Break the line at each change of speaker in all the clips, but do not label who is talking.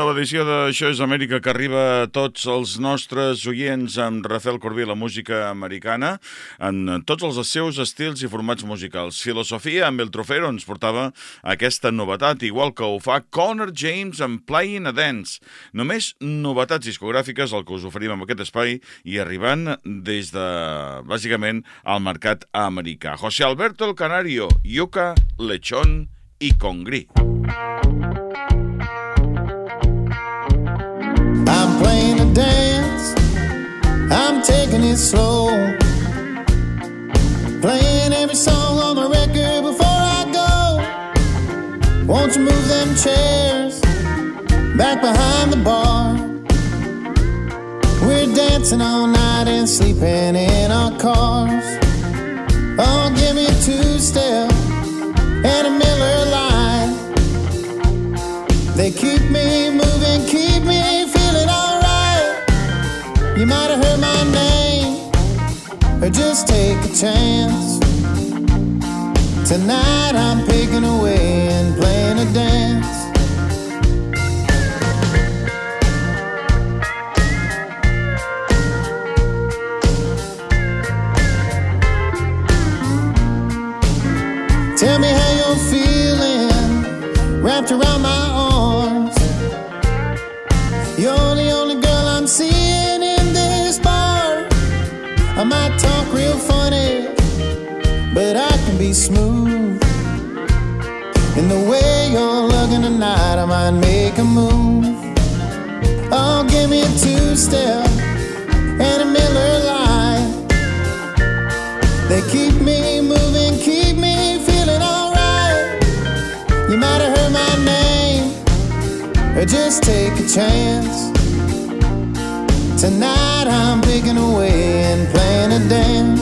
edició d'Això és Amèrica que arriba a tots els nostres oients amb Rafael Corbí, la música americana, en tots els seus estils i formats musicals. Filosofia amb el Trofero ens portava aquesta novetat, igual que ho fa Connor James amb Playing a Dance. Només novetats discogràfiques el que us oferim amb aquest espai i arribant des de, bàsicament, al mercat americà. José Alberto el Canario, Yuca, Lechón i Congrí.
I'm I'm taking it slow. Playing every song on the record before I go. Won't you move them chairs back behind the bar? We're dancing all night and sleeping in our cars. Oh, give me two step and a Miller Lite. They keep me moving, keep me feeling alright. you might have or just take a chance. Tonight I'm picking away and playing a dance. Tell me how you're feeling, wrapped around my smooth. And the way you're looking tonight, I might make a move. Oh, give me a two step and a Miller Lite. They keep me moving, keep me feeling alright. You might have heard my name, or just take a chance. Tonight I'm picking away and playing a dance.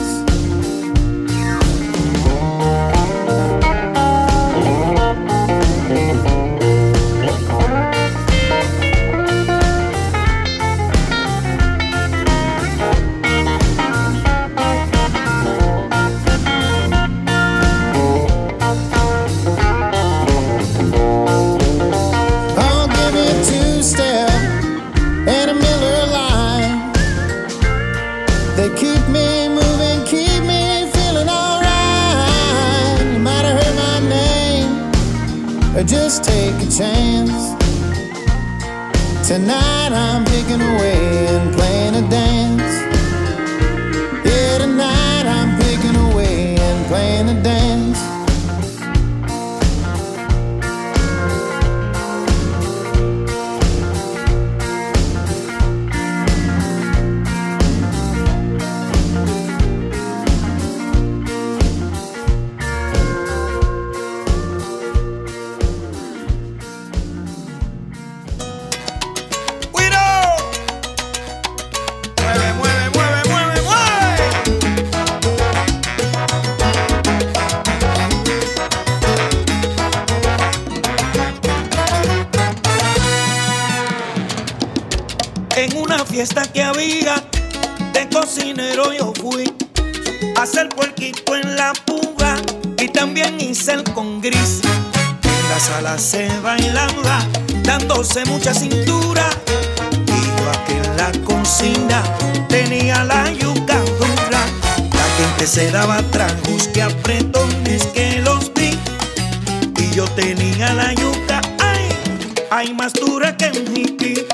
Tonight I'm picking away
Pero yo fui a hacer puerquito en la puga y también hice el con gris. En la sala se bailaba, dándose mucha cintura. Y yo aquí en la cocina tenía la yuca dura. La gente se daba tragos, que apretones que los vi. Y yo tenía la yuca, ay, ay, más dura que un hippie.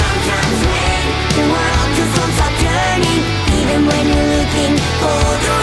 Sometimes when the world just won't stop turning Even when
you're
looking for the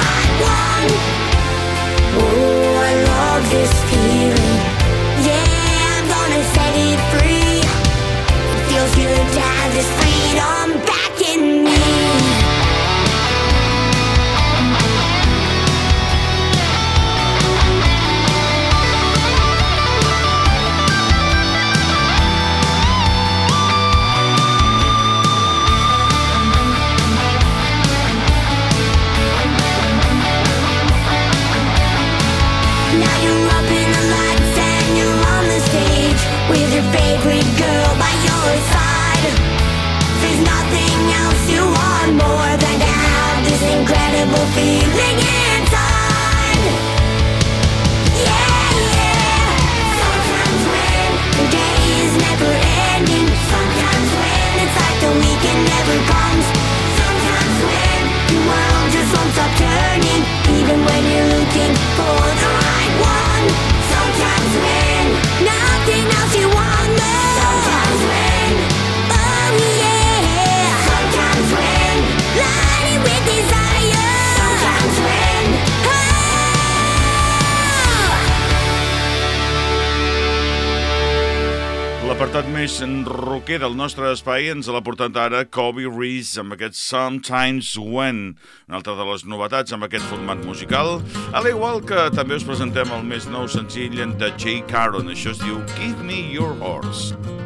counts you want more than to have this incredible feeling
rocker del nostre espai ens l'ha portat ara Kobe Reese amb aquest Sometimes When, una altra de les novetats amb aquest format musical, a l'igual que també us presentem el més nou senzill de Jay Caron, això es diu Give Me Your Horse.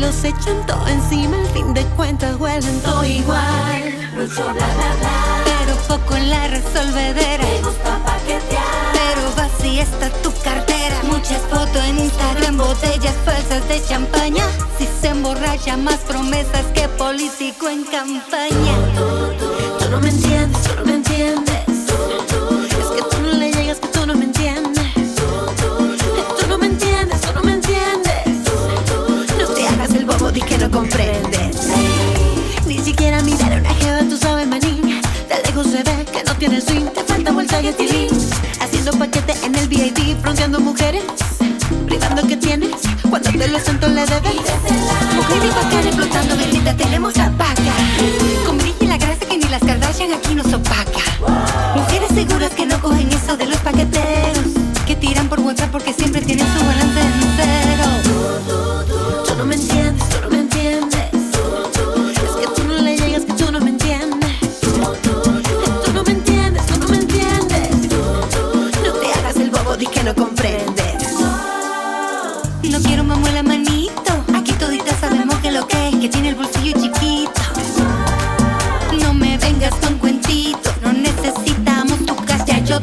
Los echan todo encima, al fin de cuentas huelen todo igual.
Mucho bla bla bla.
Pero poco en la resolvedera.
Me gusta paquetear.
Pero vacía está tu cartera. Muchas fotos en Instagram, botellas falsas de champaña. Si se emborracha, más promesas que político en campaña. Tú no me entiendes, tú no me entiendes. Comprendes. Ni siquiera mirar a una jeva, tú sabes, manín. De lejos se ve que no tienes swing, te falta vuelta y. Haciendo paquete en el VIP, fronteando mujeres. Privando que tienes, cuando te lo siento le debes. Mujer y bacán explotando, bendita, tenemos la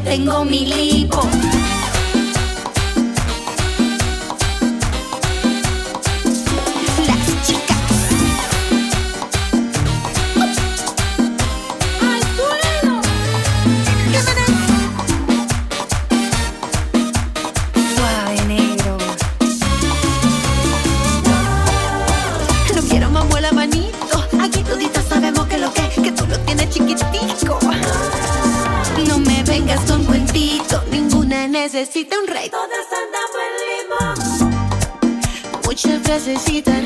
tengo mi lipo.
necesitas.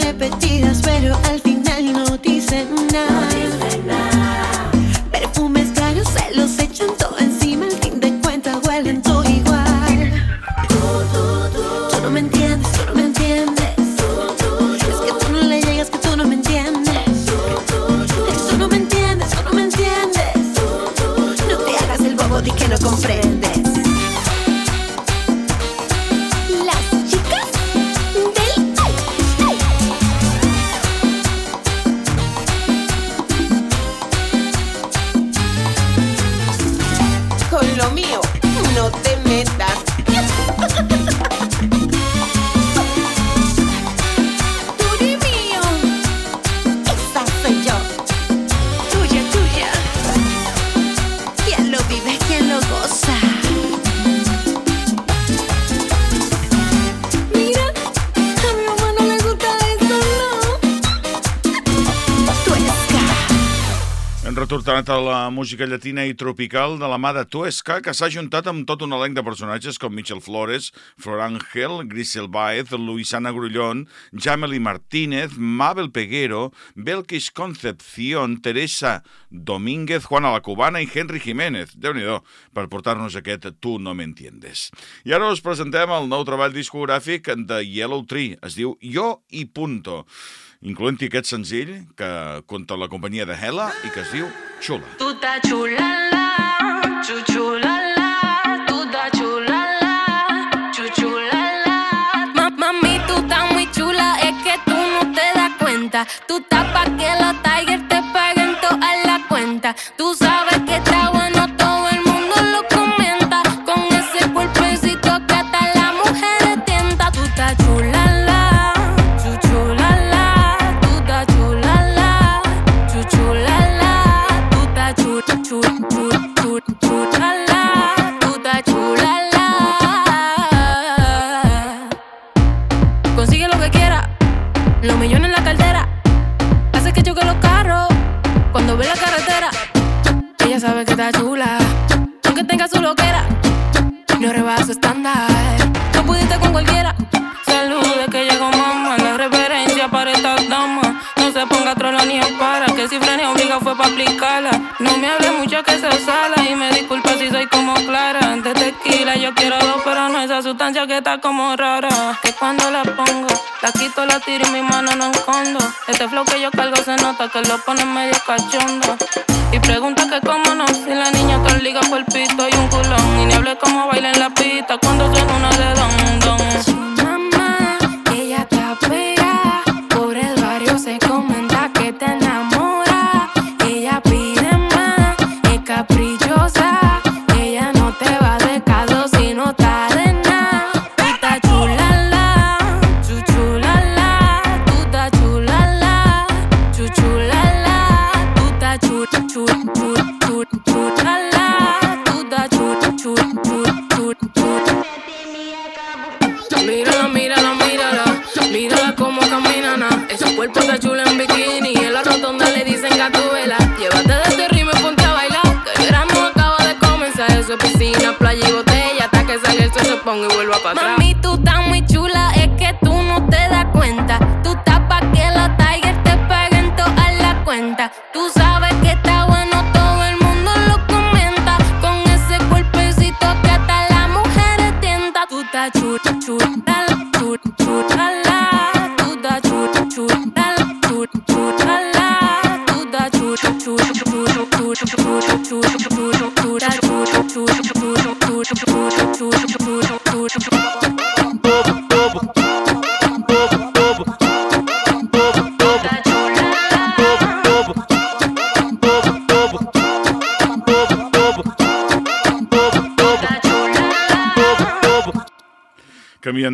Música llatina i tropical de la mà de Tuesca, que s'ha juntat amb tot un elenc de personatges com Michel Flores, Flor Ángel, Grisel Baez, Luisana Grullón, Jameli Martínez, Mabel Peguero, Belkis Concepción, Teresa Domínguez, Juana la Cubana i Henry Jiménez. déu nhi per portar-nos aquest Tu no m'entiendes. I ara us presentem el nou treball discogràfic de Yellow Tree. Es diu Jo i Punto incloent-hi aquest senzill que compta la companyia de Hela i que es diu Xula.
Tú estás chulala, chuchulala, tú estás chulala, chuchulala. Ma- Mami, tú estás muy chula, es que tú no te das cuenta. Tú estás pa' que los Tigers te paguen toda la cuenta. Tú sabes que está bueno, estándar, no pudiste con cualquiera. Salude que llegó mamá, la reverencia para estas damas. No se ponga trola ni para, que si frene obliga fue para aplicarla. No me hable mucho que se sala y me disculpa si soy como clara. De tequila yo quiero dos, pero no esa sustancia que está como rara. Que cuando la pongo, la quito, la tiro y mi mano no escondo. Este flow que yo cargo se nota que lo pone medio cachondo. Y pregunta que cómo no, si la niña te liga cuerpito y un como baila en la pista cuando suena una de don, don. Su mamá, ella está pegada. Por el barrio se comenta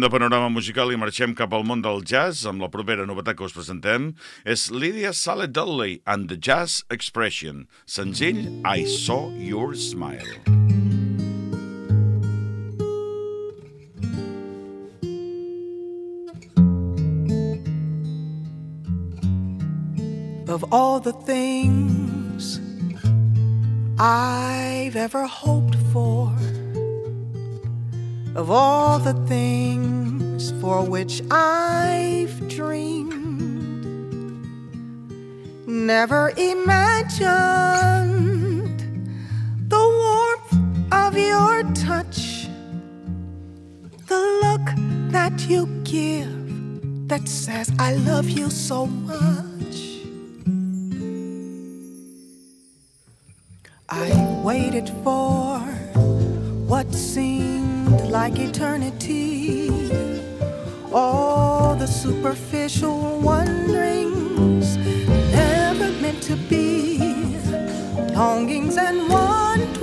de
panorama musical i marxem cap al món del jazz amb la propera novetat que us presentem. És Lydia Saleh Dudley and the Jazz Expression. Senzill I Saw Your Smile.
Of all the things I've ever hoped for, of all the things for which I've dreamed, never imagined the warmth of your touch, the look that you give that says, I love you so much. I waited for what seemed like eternity. All the superficial wonderings never meant to be. Longings and wanderings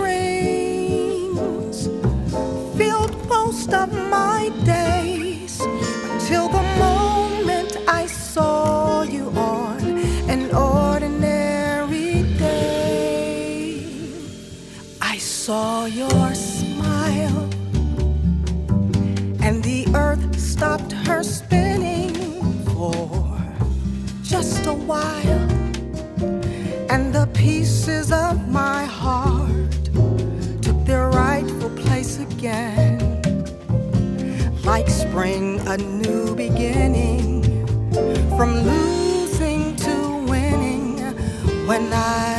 filled most of my days until the moment I saw you on an ordinary day. I saw your when I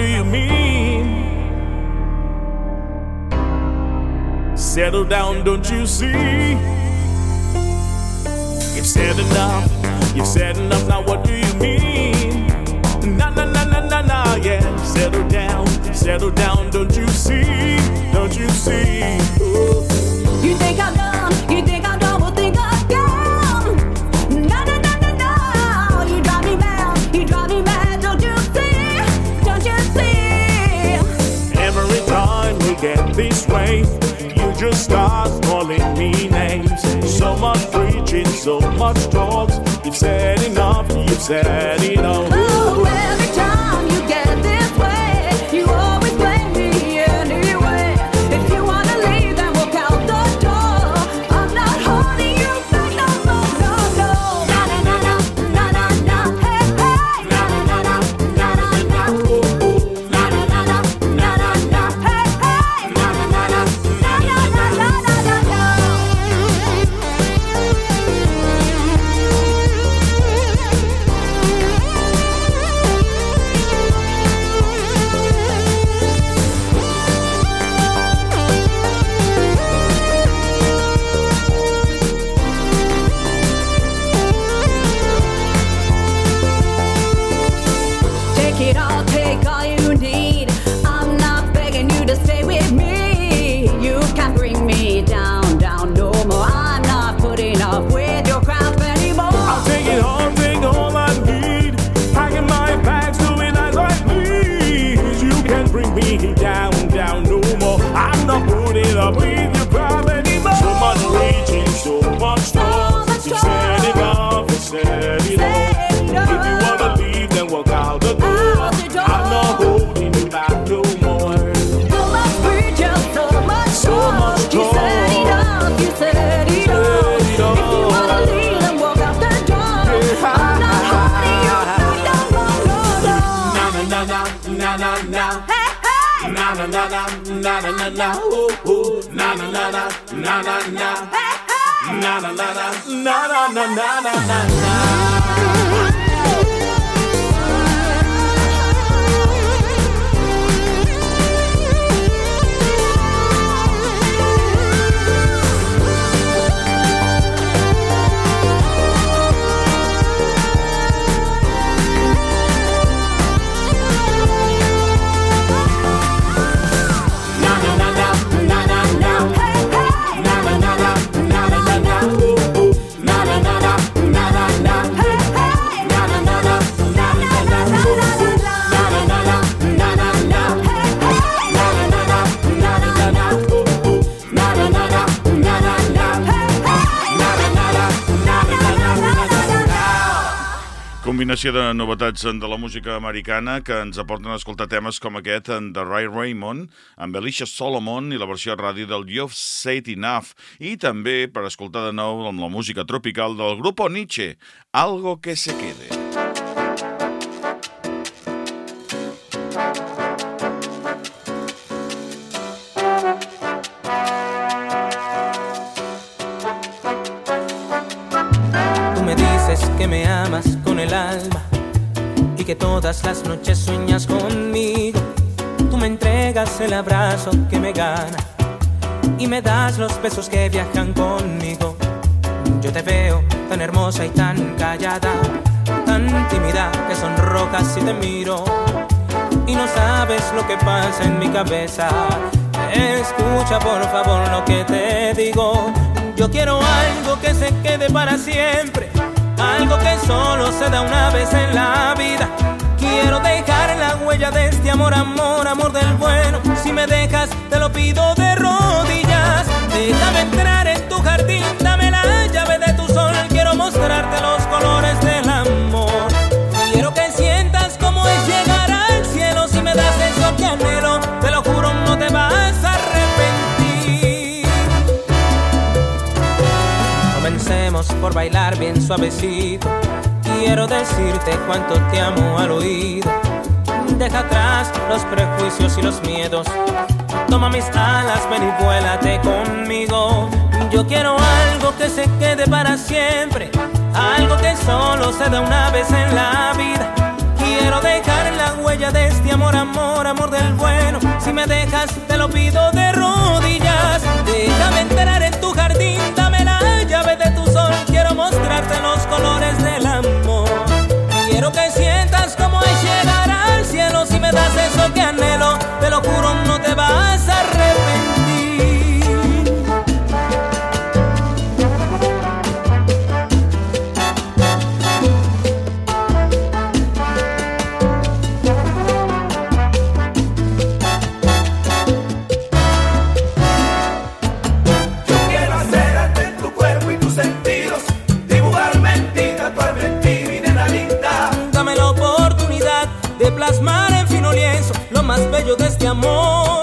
do you mean? Settle down, don't you see? You've said enough, you've said enough, now what do you mean? Na na na na na na, yeah. Settle down, settle down, don't you see? Don't you see? Ooh.
You think I'm dumb? You think
this way, you just start calling me names. So much preaching, so much talk. You've said enough, you've said enough.
Combinació de novetats de la música americana que ens aporten a escoltar temes com aquest en The Ray Raymond, amb Alicia Solomon i la versió ràdio del You've Said Enough i també per escoltar de nou amb la música tropical del grupo Nietzsche, Algo que se quede.
Todas las noches sueñas conmigo. Tú me entregas el abrazo que me gana y me das los besos que viajan conmigo. Yo te veo tan hermosa y tan callada, tan tímida que sonrojas si te miro y no sabes lo que pasa en mi cabeza. Escucha por favor lo que te digo. Yo quiero algo que se quede para siempre, algo que solo se da una vez en la vida. Quiero dejar la huella de este amor, amor, amor del bueno. Si me dejas, te lo pido de rodillas. Déjame entrar en tu jardín, dame la llave de tu sol. Quiero mostrarte los colores del amor. Quiero que sientas cómo es llegar al cielo. Si me das eso que anhelo, te lo juro, no te vas a arrepentir. Comencemos por bailar bien suavecito. Quiero decirte cuánto te amo al oído. Deja atrás los prejuicios y los miedos. Toma mis alas, ven y vuélate conmigo. Yo quiero algo que se quede para siempre. Algo que solo se da una vez en la vida. Quiero dejar la huella de este amor, amor, amor del bueno. Si me dejas, te lo pido de rodillas. Déjame enterar en tu jardín mostrarte los colores del amor. Quiero que sientas cómo es llegar al cielo. Si me das eso que anhelo, te lo juro, no te vas a arrepentir. de este amor.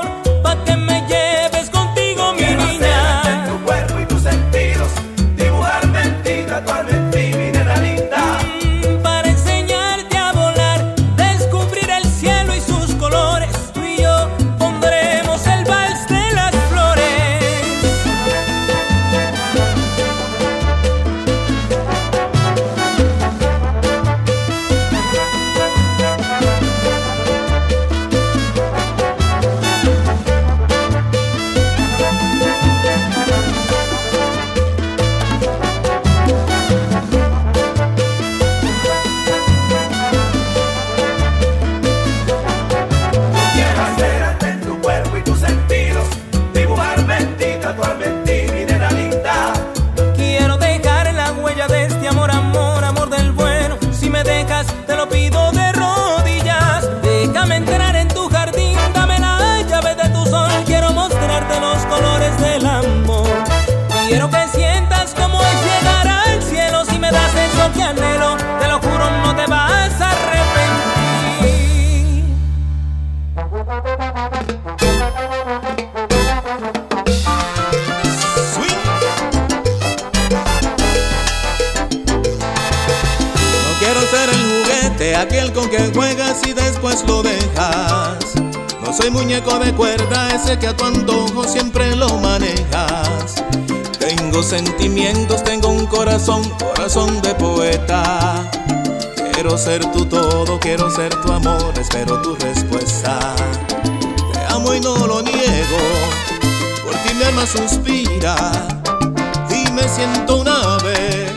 muñeco de cuerda, ese que a tu antojo siempre lo manejas. Tengo sentimientos, tengo un corazón, corazón de poeta. Quiero ser tu todo, quiero ser tu amor, espero tu respuesta. Te amo y no lo niego, por ti mi alma suspira y me siento un ave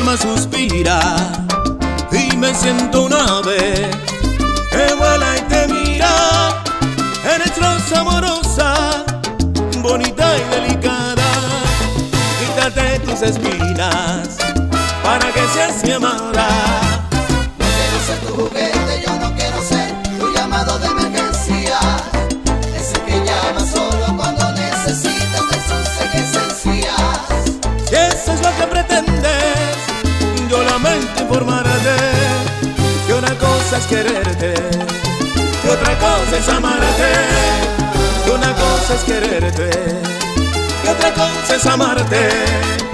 alma suspira y me siento un ave que vuela y te mira. Eres rosa amorosa, bonita y delicada. Quítate tus espinas para que seas mi amada. quererte, y otra cosa es amarte, y
una cosa es quererte, y otra cosa es amarte.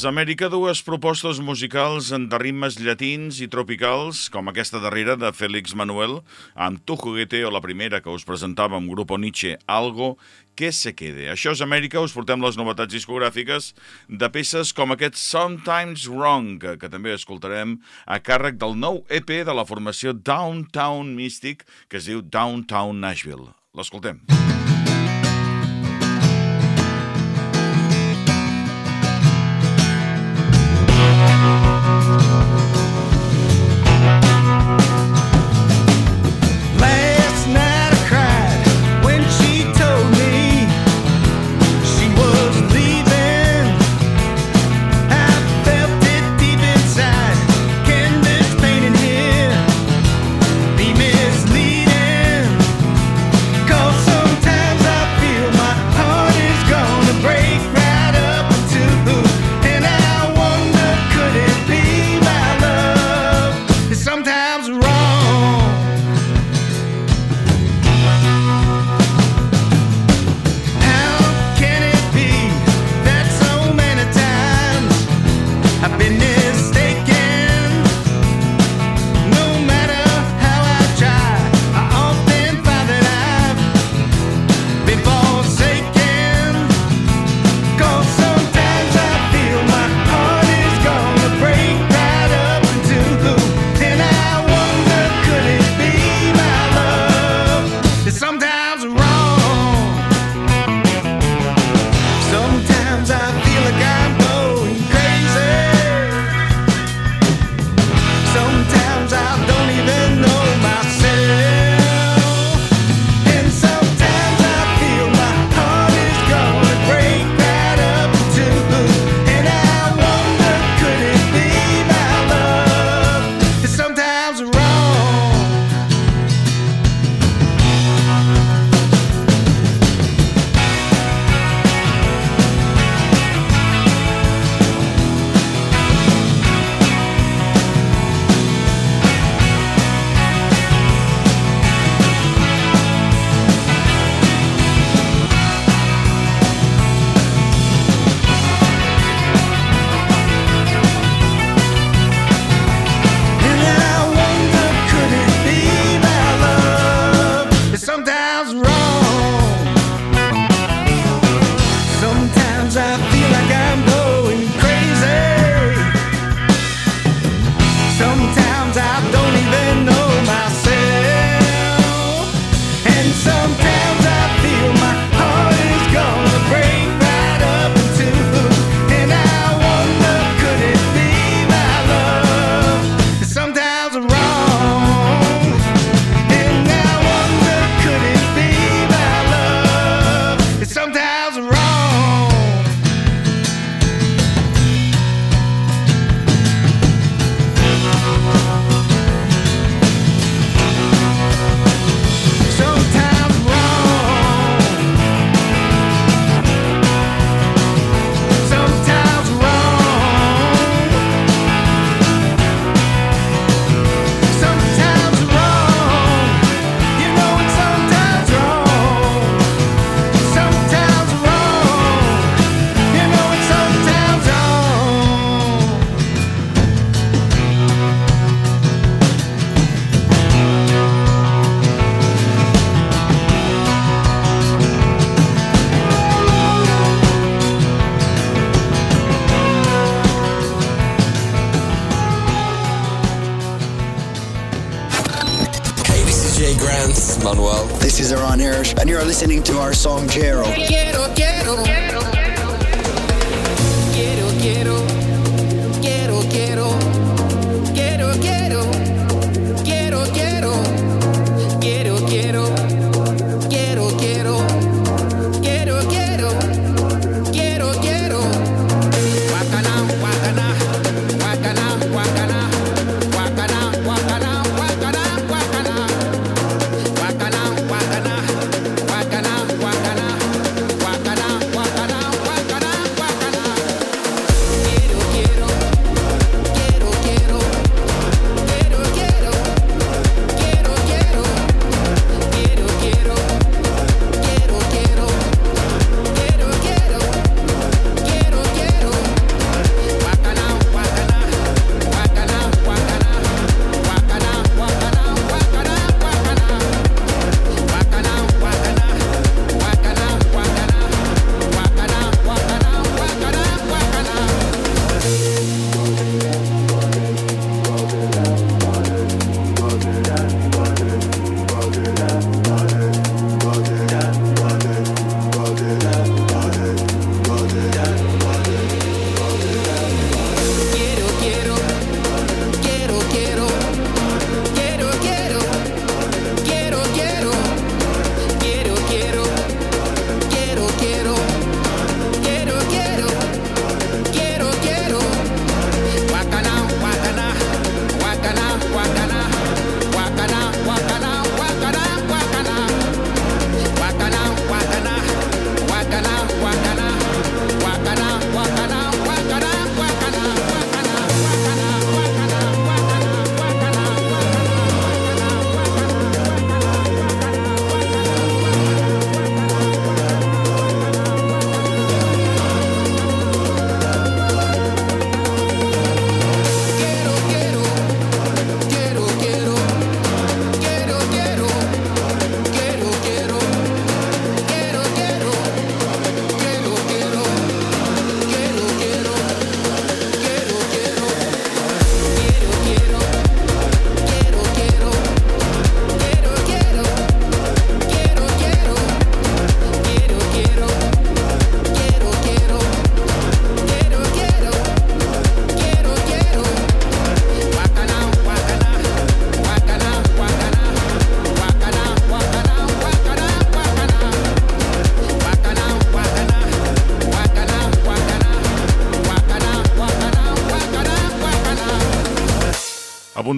Des d'Amèrica, dues propostes musicals de ritmes llatins i tropicals, com aquesta darrera de Félix Manuel, amb Tu juguete, o la primera que us presentava amb Grupo Nietzsche, Algo que se quede. Això és Amèrica, us portem les novetats discogràfiques de peces com aquest Sometimes Wrong, que, que també escoltarem a càrrec del nou EP de la formació Downtown Mystic, que es diu Downtown Nashville. L'escoltem.
Música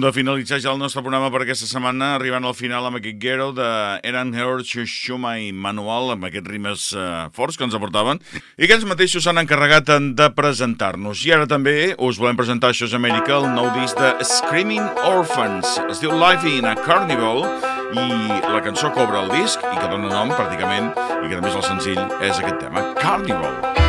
de finalitzar ja el nostre programa per aquesta setmana, arribant al final amb aquest Gero de Eran Heur, Xuxuma i Manuel, amb aquests rimes eh, forts que ens aportaven, i que ells mateixos s'han encarregat en de presentar-nos. I ara també us volem presentar, això és Amèrica, el nou disc de Screaming Orphans. Es diu Life in a Carnival, i la cançó cobra el disc, i que dona nom, pràcticament, i que també és el senzill, és aquest tema, Carnival.
Slow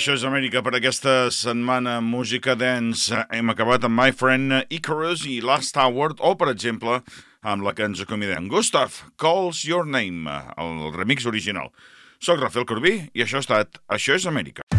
això és Amèrica per aquesta setmana Música Dance. Hem acabat amb My Friend Icarus i Last Hour, o, per exemple, amb la que ens acomidem. Gustav Calls Your Name, el remix original. Soc Rafael Corbí i això ha estat Això és Amèrica.